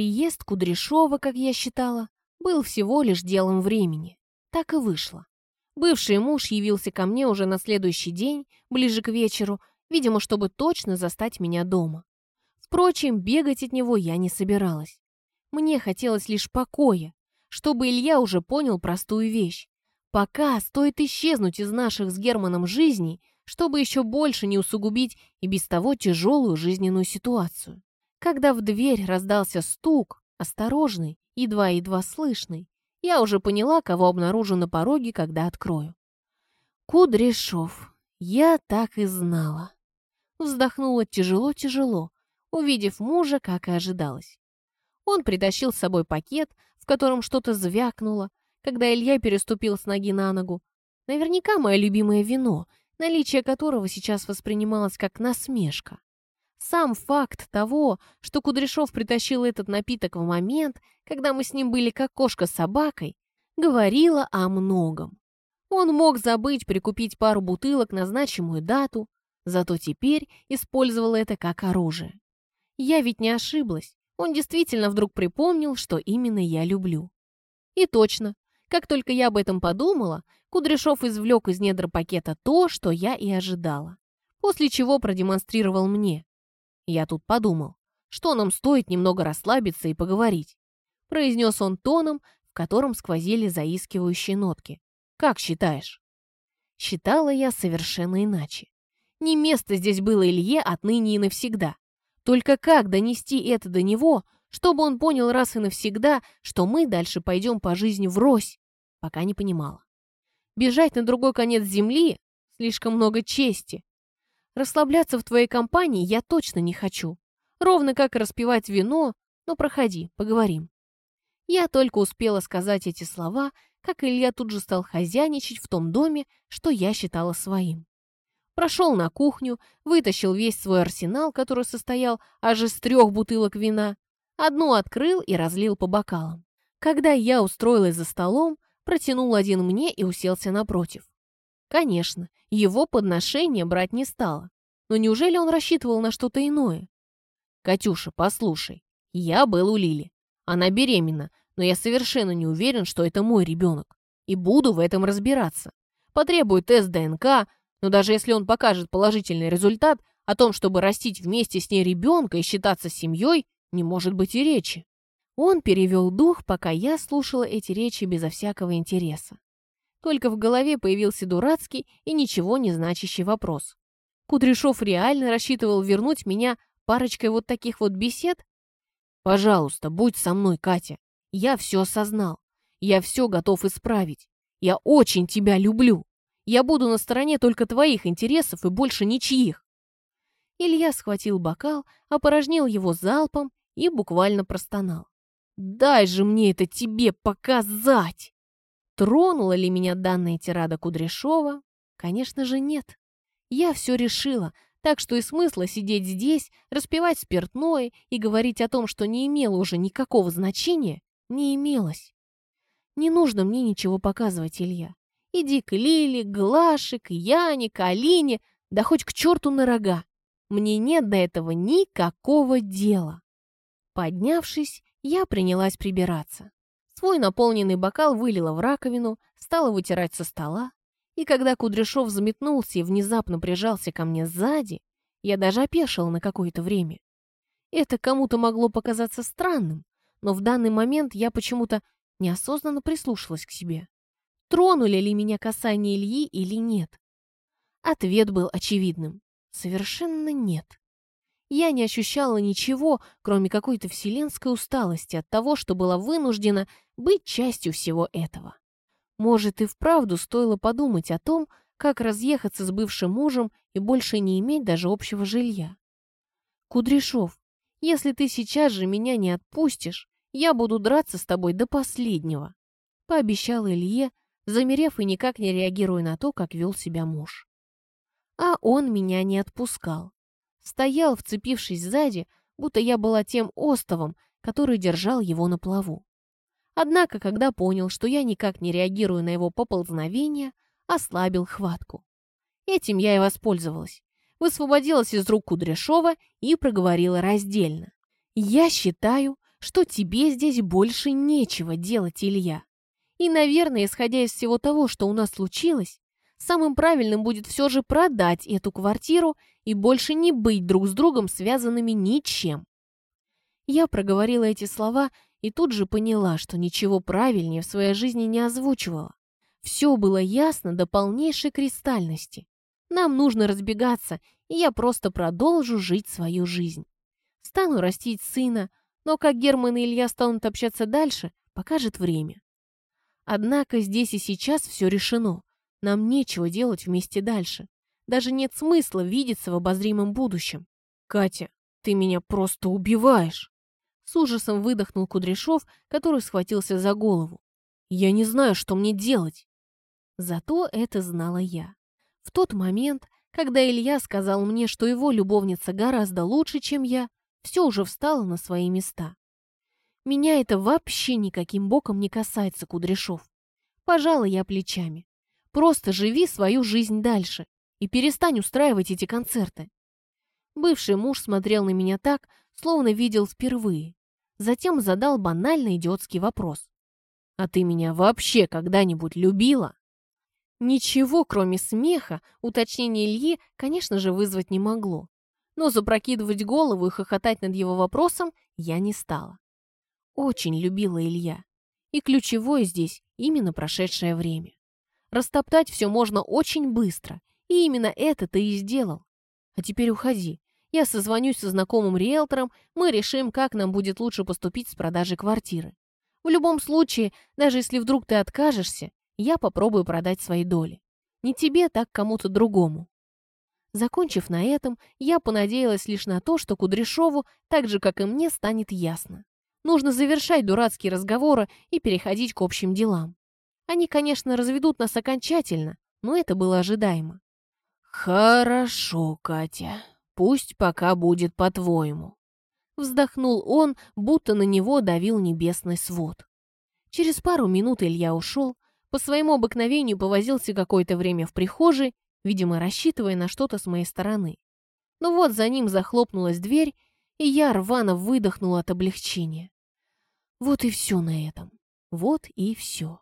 Приезд Кудряшова, как я считала, был всего лишь делом времени. Так и вышло. Бывший муж явился ко мне уже на следующий день, ближе к вечеру, видимо, чтобы точно застать меня дома. Впрочем, бегать от него я не собиралась. Мне хотелось лишь покоя, чтобы Илья уже понял простую вещь. Пока стоит исчезнуть из наших с Германом жизней, чтобы еще больше не усугубить и без того тяжелую жизненную ситуацию. Когда в дверь раздался стук, осторожный, едва-едва слышный, я уже поняла, кого обнаружу на пороге, когда открою. Кудряшов. Я так и знала. Вздохнула тяжело-тяжело, увидев мужа, как и ожидалось. Он притащил с собой пакет, в котором что-то звякнуло, когда Илья переступил с ноги на ногу. Наверняка мое любимое вино, наличие которого сейчас воспринималось как насмешка. Сам факт того, что Кудряшов притащил этот напиток в момент, когда мы с ним были как кошка с собакой, говорила о многом. Он мог забыть прикупить пару бутылок на значимую дату, зато теперь использовал это как оружие. Я ведь не ошиблась. Он действительно вдруг припомнил, что именно я люблю. И точно, как только я об этом подумала, Кудряшов извлек из недр пакета то, что я и ожидала. После чего продемонстрировал мне. Я тут подумал, что нам стоит немного расслабиться и поговорить. Произнес он тоном, в котором сквозили заискивающие нотки. Как считаешь? Считала я совершенно иначе. Не место здесь было Илье отныне и навсегда. Только как донести это до него, чтобы он понял раз и навсегда, что мы дальше пойдем по жизни врозь, пока не понимала. Бежать на другой конец земли — слишком много чести. Расслабляться в твоей компании я точно не хочу. Ровно как распивать вино, но проходи, поговорим. Я только успела сказать эти слова, как Илья тут же стал хозяйничать в том доме, что я считала своим прошел на кухню, вытащил весь свой арсенал, который состоял аж из трех бутылок вина, одну открыл и разлил по бокалам. Когда я устроилась за столом, протянул один мне и уселся напротив. Конечно, его подношение брать не стало. Но неужели он рассчитывал на что-то иное? «Катюша, послушай, я был у Лили. Она беременна, но я совершенно не уверен, что это мой ребенок. И буду в этом разбираться. Потребую тест ДНК, но даже если он покажет положительный результат, о том, чтобы растить вместе с ней ребенка и считаться семьей, не может быть и речи. Он перевел дух, пока я слушала эти речи безо всякого интереса. Только в голове появился дурацкий и ничего не значащий вопрос. Кудряшов реально рассчитывал вернуть меня парочкой вот таких вот бесед? Пожалуйста, будь со мной, Катя. Я все осознал. Я все готов исправить. Я очень тебя люблю. Я буду на стороне только твоих интересов и больше ничьих». Илья схватил бокал, опорожнил его залпом и буквально простонал. «Дай же мне это тебе показать!» Тронула ли меня данная тирада Кудряшова? Конечно же, нет. Я все решила, так что и смысла сидеть здесь, распивать спиртное и говорить о том, что не имело уже никакого значения, не имелось. Не нужно мне ничего показывать, Илья. Иди к Лиле, Глаше, к Яне, к Алине, да хоть к черту на рога. Мне нет до этого никакого дела. Поднявшись, я принялась прибираться. Свой наполненный бокал вылила в раковину, стала вытирать со стола, и когда Кудряшов заметнулся и внезапно прижался ко мне сзади, я даже опешила на какое-то время. Это кому-то могло показаться странным, но в данный момент я почему-то неосознанно прислушалась к себе тронули ли меня касание Ильи или нет. Ответ был очевидным. Совершенно нет. Я не ощущала ничего, кроме какой-то вселенской усталости от того, что была вынуждена быть частью всего этого. Может, и вправду стоило подумать о том, как разъехаться с бывшим мужем и больше не иметь даже общего жилья. Кудряшов, если ты сейчас же меня не отпустишь, я буду драться с тобой до последнего, пообещал Илье, замерев и никак не реагируя на то, как вел себя муж. А он меня не отпускал. Стоял, вцепившись сзади, будто я была тем остовом, который держал его на плаву. Однако, когда понял, что я никак не реагирую на его поползновение, ослабил хватку. Этим я и воспользовалась. Высвободилась из рук Кудряшова и проговорила раздельно. «Я считаю, что тебе здесь больше нечего делать, Илья. И, наверное, исходя из всего того, что у нас случилось, самым правильным будет все же продать эту квартиру и больше не быть друг с другом связанными ничем. Я проговорила эти слова и тут же поняла, что ничего правильнее в своей жизни не озвучивала. Все было ясно до полнейшей кристальности. Нам нужно разбегаться, и я просто продолжу жить свою жизнь. Стану растить сына, но как Герман и Илья станут общаться дальше, покажет время. Однако здесь и сейчас все решено. Нам нечего делать вместе дальше. Даже нет смысла видеться в обозримом будущем. Катя, ты меня просто убиваешь. С ужасом выдохнул Кудряшов, который схватился за голову. Я не знаю, что мне делать. Зато это знала я. В тот момент, когда Илья сказал мне, что его любовница гораздо лучше, чем я, все уже встало на свои места. Меня это вообще никаким боком не касается, Кудряшов. Пожалуй, я плечами. Просто живи свою жизнь дальше и перестань устраивать эти концерты. Бывший муж смотрел на меня так, словно видел впервые. Затем задал банальный идиотский вопрос. «А ты меня вообще когда-нибудь любила?» Ничего, кроме смеха, уточнение Ильи, конечно же, вызвать не могло. Но запрокидывать голову и хохотать над его вопросом я не стала. Очень любила Илья. И ключевое здесь именно прошедшее время. Растоптать все можно очень быстро, и именно это ты и сделал. А теперь уходи. Я созвонюсь со знакомым риэлтором, мы решим, как нам будет лучше поступить с продажей квартиры. В любом случае, даже если вдруг ты откажешься, я попробую продать свои доли. Не тебе, так кому-то другому. Закончив на этом, я понадеялась лишь на то, что Кудряшову, так же, как и мне, станет ясно. Нужно завершать дурацкие разговоры и переходить к общим делам. Они, конечно, разведут нас окончательно, но это было ожидаемо. «Хорошо, Катя, пусть пока будет по-твоему», вздохнул он, будто на него давил небесный свод. Через пару минут Илья ушел, по своему обыкновению повозился какое-то время в прихожей, видимо, рассчитывая на что-то с моей стороны. Но вот за ним захлопнулась дверь, и я рвано выдохнула от облегчения. Вот и все на этом. Вот и все.